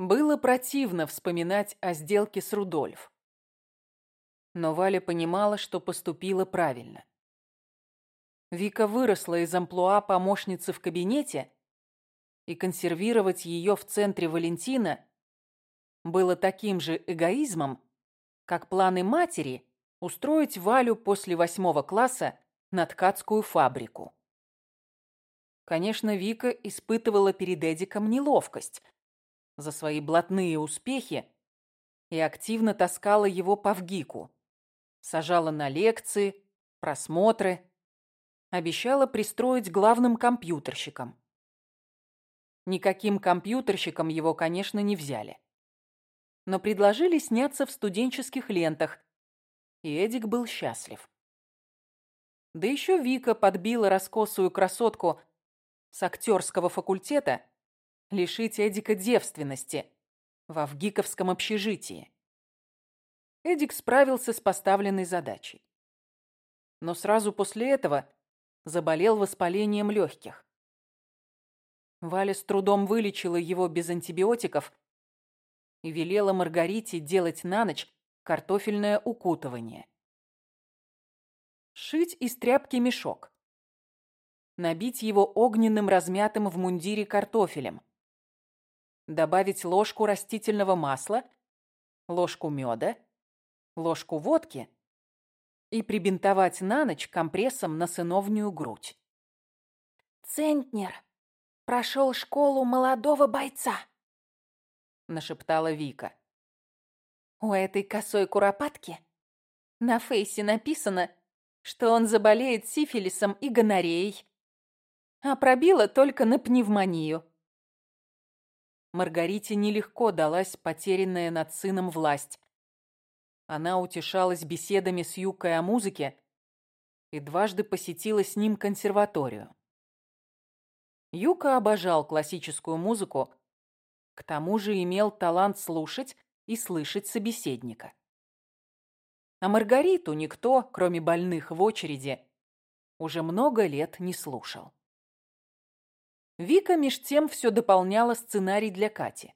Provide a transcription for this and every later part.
Было противно вспоминать о сделке с Рудольф. Но Валя понимала, что поступила правильно. Вика выросла из амплуа помощницы в кабинете, и консервировать ее в центре Валентина было таким же эгоизмом, как планы матери устроить Валю после восьмого класса на ткацкую фабрику. Конечно, Вика испытывала перед Эдиком неловкость за свои блатные успехи и активно таскала его по ВГИКу. Сажала на лекции, просмотры, обещала пристроить главным компьютерщиком. Никаким компьютерщиком его, конечно, не взяли. Но предложили сняться в студенческих лентах, и Эдик был счастлив. Да еще Вика подбила раскосую красотку с актерского факультета лишить Эдика девственности в Авгиковском общежитии. Эдик справился с поставленной задачей. Но сразу после этого заболел воспалением легких. Валя с трудом вылечила его без антибиотиков и велела Маргарите делать на ночь картофельное укутывание. Шить из тряпки мешок. Набить его огненным размятым в мундире картофелем. Добавить ложку растительного масла, ложку меда, ложку водки и прибинтовать на ночь компрессом на сыновнюю грудь. «Центнер прошел школу молодого бойца», — нашептала Вика. «У этой косой куропатки на фейсе написано, что он заболеет сифилисом и гонореей, а пробила только на пневмонию». Маргарите нелегко далась потерянная над сыном власть. Она утешалась беседами с Юкой о музыке и дважды посетила с ним консерваторию. Юка обожал классическую музыку, к тому же имел талант слушать и слышать собеседника. А Маргариту никто, кроме больных в очереди, уже много лет не слушал. Вика меж тем все дополняла сценарий для Кати.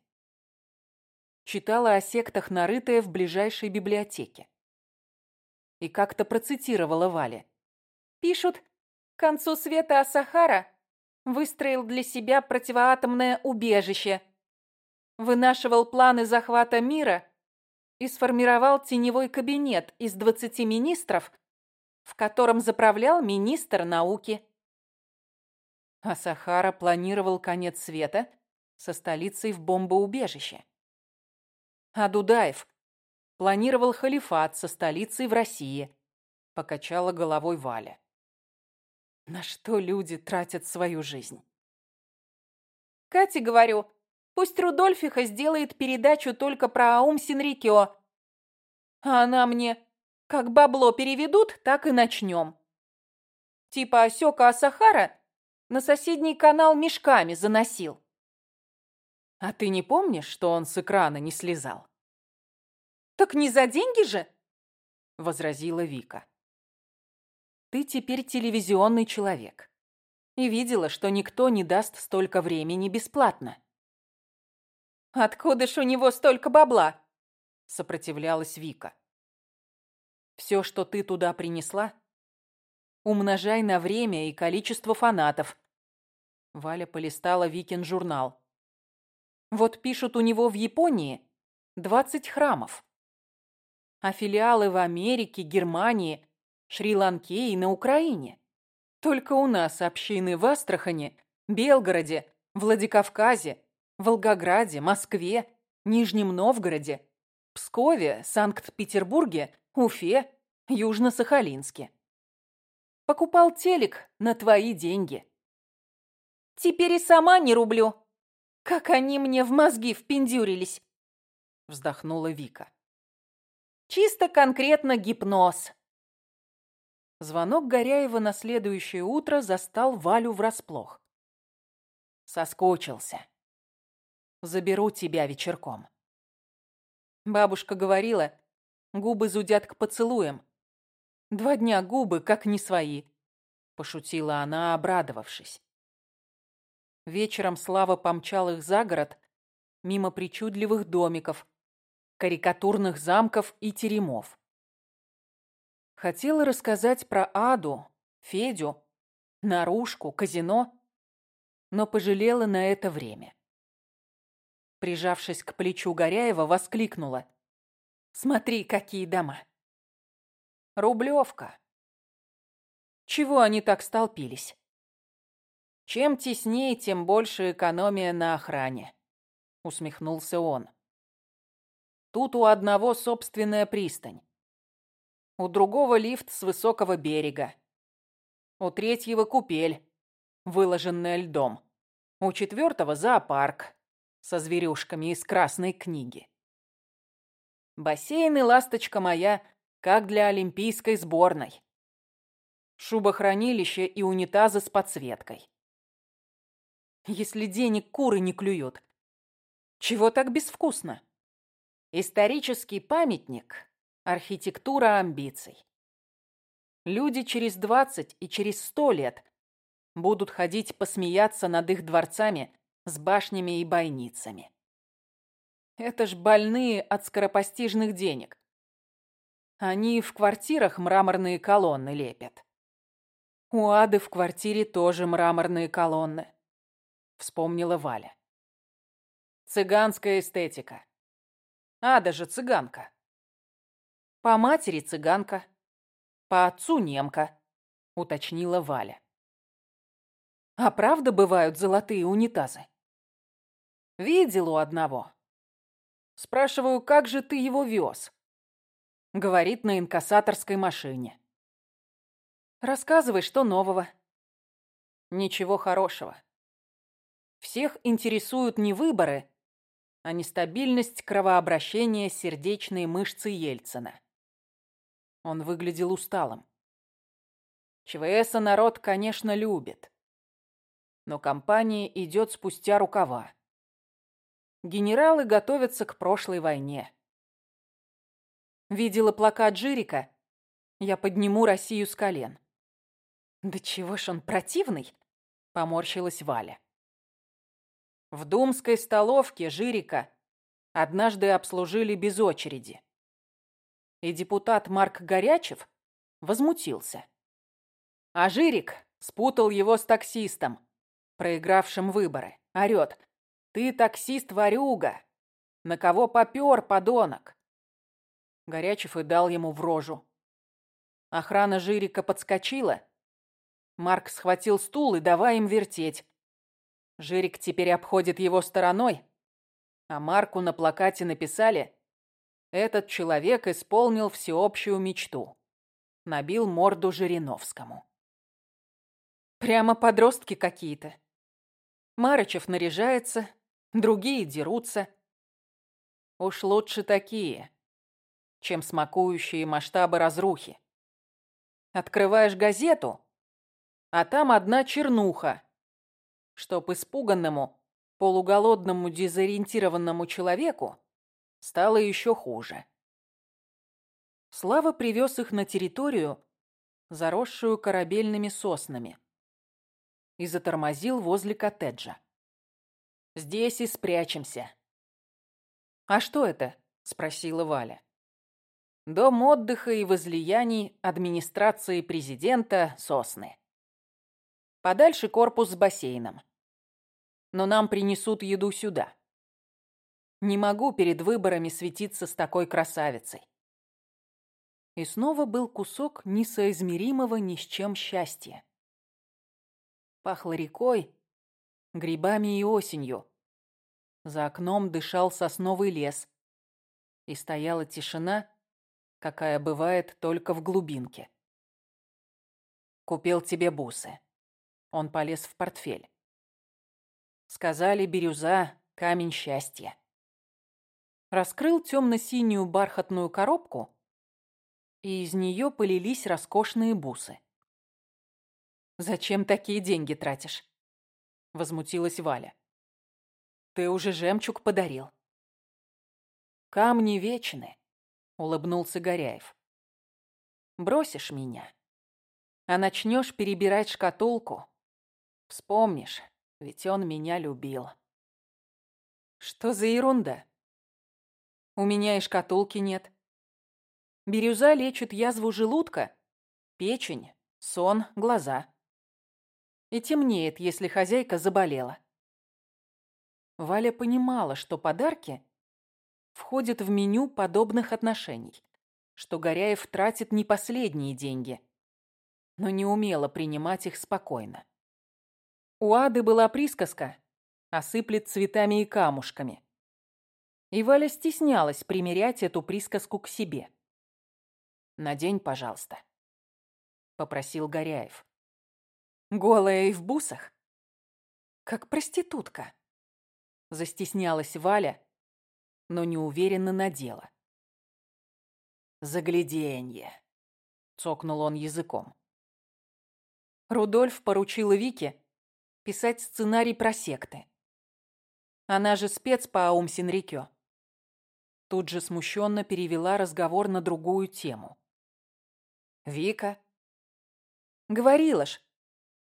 Читала о сектах нарытое в ближайшей библиотеке. И как-то процитировала Вале. «Пишут, к концу света Асахара выстроил для себя противоатомное убежище, вынашивал планы захвата мира и сформировал теневой кабинет из 20 министров, в котором заправлял министр науки. А Сахара планировал конец света со столицей в бомбоубежище. А Дудаев планировал халифат со столицей в России, покачала головой Валя. На что люди тратят свою жизнь? Кате говорю, пусть Рудольфиха сделает передачу только про Аум Синрикио. А она мне, как бабло переведут, так и начнем. Типа Осёка Асахара на соседний канал мешками заносил. А ты не помнишь, что он с экрана не слезал? Так не за деньги же, возразила Вика. Ты теперь телевизионный человек. И видела, что никто не даст столько времени бесплатно. «Откуда ж у него столько бабла?» Сопротивлялась Вика. Все, что ты туда принесла, умножай на время и количество фанатов. Валя полистала Викин журнал. Вот пишут у него в Японии 20 храмов. А филиалы в Америке, Германии, Шри-Ланке и на Украине. Только у нас общины в Астрахане, Белгороде, Владикавказе, Волгограде, Москве, Нижнем Новгороде, Пскове, Санкт-Петербурге, Уфе, Южно-Сахалинске. Покупал телек на твои деньги. Теперь и сама не рублю. Как они мне в мозги впендюрились. Вздохнула Вика. Чисто конкретно гипноз. Звонок Горяева на следующее утро застал Валю врасплох. Соскучился. Заберу тебя вечерком. Бабушка говорила, губы зудят к поцелуям. Два дня губы, как не свои. Пошутила она, обрадовавшись. Вечером Слава помчал их за город, мимо причудливых домиков, карикатурных замков и теремов. Хотела рассказать про Аду, Федю, наружку, казино, но пожалела на это время. Прижавшись к плечу Горяева, воскликнула. «Смотри, какие дома!» «Рублевка!» Чего они так столпились? Чем теснее, тем больше экономия на охране, усмехнулся он. Тут у одного собственная пристань. У другого лифт с высокого берега. У третьего купель, выложенная льдом. У четвертого зоопарк со зверюшками из красной книги. Бассейн и ласточка моя, как для олимпийской сборной. Шубохранилище и унитазы с подсветкой. Если денег куры не клюют. Чего так безвкусно? Исторический памятник – архитектура амбиций. Люди через 20 и через 100 лет будут ходить посмеяться над их дворцами с башнями и бойницами. Это ж больные от скоропостижных денег. Они в квартирах мраморные колонны лепят. У Ады в квартире тоже мраморные колонны. Вспомнила Валя. Цыганская эстетика. Ада же цыганка. По матери цыганка, по отцу немка, уточнила Валя. А правда бывают золотые унитазы? Видел у одного. Спрашиваю, как же ты его вез? Говорит, на инкассаторской машине. Рассказывай, что нового. Ничего хорошего. Всех интересуют не выборы, а нестабильность кровообращения сердечной мышцы Ельцина. Он выглядел усталым. ЧВСа народ, конечно, любит. Но кампания идет спустя рукава. Генералы готовятся к прошлой войне. Видела плакат Жирика «Я подниму Россию с колен». «Да чего ж он противный?» — поморщилась Валя. В думской столовке Жирика однажды обслужили без очереди. И депутат Марк Горячев возмутился. А Жирик спутал его с таксистом, проигравшим выборы. Орёт. «Ты таксист-ворюга! На кого попёр, подонок?» Горячев и дал ему в рожу. Охрана Жирика подскочила. Марк схватил стул и давай им вертеть. Жирик теперь обходит его стороной, а Марку на плакате написали «Этот человек исполнил всеобщую мечту». Набил морду Жириновскому. Прямо подростки какие-то. Марычев наряжается, другие дерутся. Уж лучше такие, чем смакующие масштабы разрухи. Открываешь газету, а там одна чернуха, чтоб испуганному, полуголодному, дезориентированному человеку стало еще хуже. Слава привез их на территорию, заросшую корабельными соснами, и затормозил возле коттеджа. «Здесь и спрячемся». «А что это?» — спросила Валя. «Дом отдыха и возлияний администрации президента Сосны». Подальше корпус с бассейном. Но нам принесут еду сюда. Не могу перед выборами светиться с такой красавицей. И снова был кусок несоизмеримого ни с чем счастья. Пахло рекой, грибами и осенью. За окном дышал сосновый лес. И стояла тишина, какая бывает только в глубинке. Купил тебе бусы. Он полез в портфель. Сказали, бирюза — камень счастья. Раскрыл темно-синюю бархатную коробку, и из нее полились роскошные бусы. «Зачем такие деньги тратишь?» — возмутилась Валя. «Ты уже жемчуг подарил». «Камни вечны», — улыбнулся Горяев. «Бросишь меня, а начнешь перебирать шкатулку, Вспомнишь, ведь он меня любил. Что за ерунда? У меня и шкатулки нет. Бирюза лечит язву желудка, печень, сон, глаза. И темнеет, если хозяйка заболела. Валя понимала, что подарки входят в меню подобных отношений, что Горяев тратит не последние деньги, но не умела принимать их спокойно. У Ады была присказка «осыплет цветами и камушками». И Валя стеснялась примерять эту присказку к себе. «Надень, пожалуйста», — попросил Горяев. «Голая и в бусах? Как проститутка». Застеснялась Валя, но неуверенно надела. «Загляденье», — цокнул он языком. Рудольф поручил Вике писать сценарий про секты. Она же спец по Аум Синрикё. Тут же смущенно перевела разговор на другую тему. Вика. Говорила ж,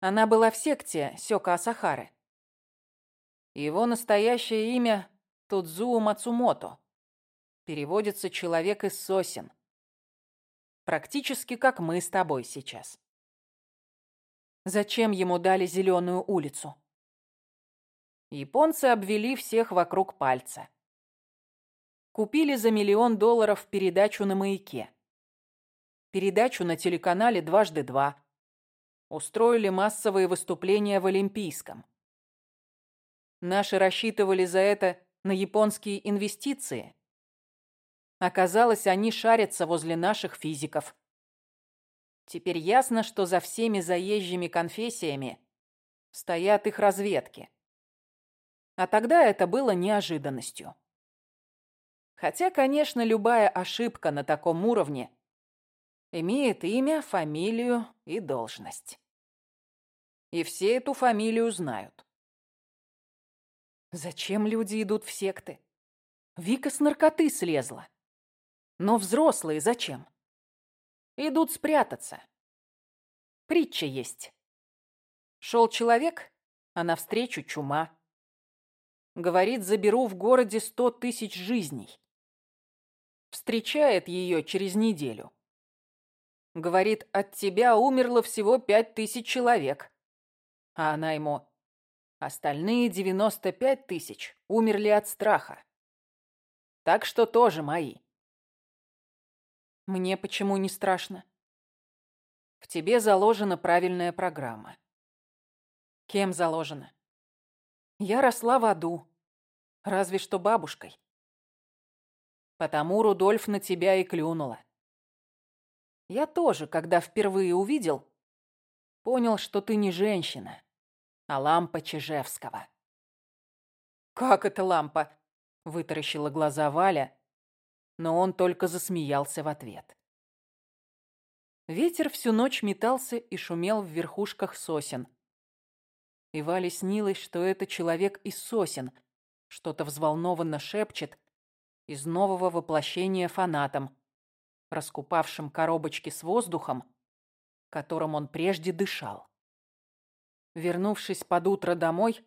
она была в секте Сёка Асахары. Его настоящее имя Тудзуо Мацумото. Переводится «человек из сосен». Практически как мы с тобой сейчас. Зачем ему дали зеленую улицу? Японцы обвели всех вокруг пальца. Купили за миллион долларов передачу на маяке. Передачу на телеканале «Дважды два». Устроили массовые выступления в Олимпийском. Наши рассчитывали за это на японские инвестиции. Оказалось, они шарятся возле наших физиков. Теперь ясно, что за всеми заезжими конфессиями стоят их разведки. А тогда это было неожиданностью. Хотя, конечно, любая ошибка на таком уровне имеет имя, фамилию и должность. И все эту фамилию знают. Зачем люди идут в секты? Вика с наркоты слезла. Но взрослые зачем? Идут спрятаться. Притча есть. Шел человек, а навстречу чума. Говорит, заберу в городе сто тысяч жизней. Встречает ее через неделю. Говорит, от тебя умерло всего пять тысяч человек. А она ему, Остальные 95 тысяч умерли от страха. Так что тоже мои. Мне почему не страшно? В тебе заложена правильная программа. Кем заложена? Я росла в аду. Разве что бабушкой. Потому Рудольф на тебя и клюнула. Я тоже, когда впервые увидел, понял, что ты не женщина а лампа Чижевского. «Как это лампа?» — вытаращила глаза Валя, но он только засмеялся в ответ. Ветер всю ночь метался и шумел в верхушках сосен. И Вале снилось, что это человек из сосен, что-то взволнованно шепчет из нового воплощения фанатом, раскупавшим коробочки с воздухом, которым он прежде дышал. Вернувшись под утро домой,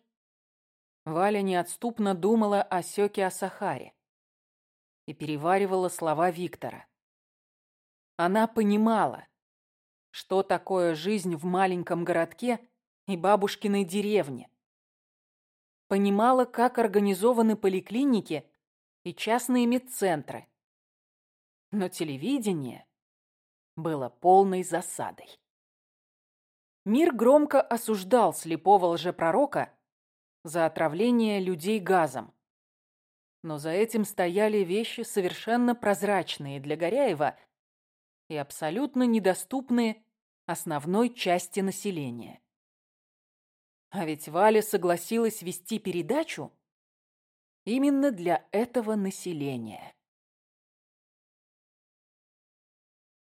Валя неотступно думала о Сёке Асахаре и переваривала слова Виктора. Она понимала, что такое жизнь в маленьком городке и бабушкиной деревне. Понимала, как организованы поликлиники и частные медцентры. Но телевидение было полной засадой. Мир громко осуждал слепого лжепророка за отравление людей газом. Но за этим стояли вещи совершенно прозрачные для Горяева и абсолютно недоступные основной части населения. А ведь Валя согласилась вести передачу именно для этого населения.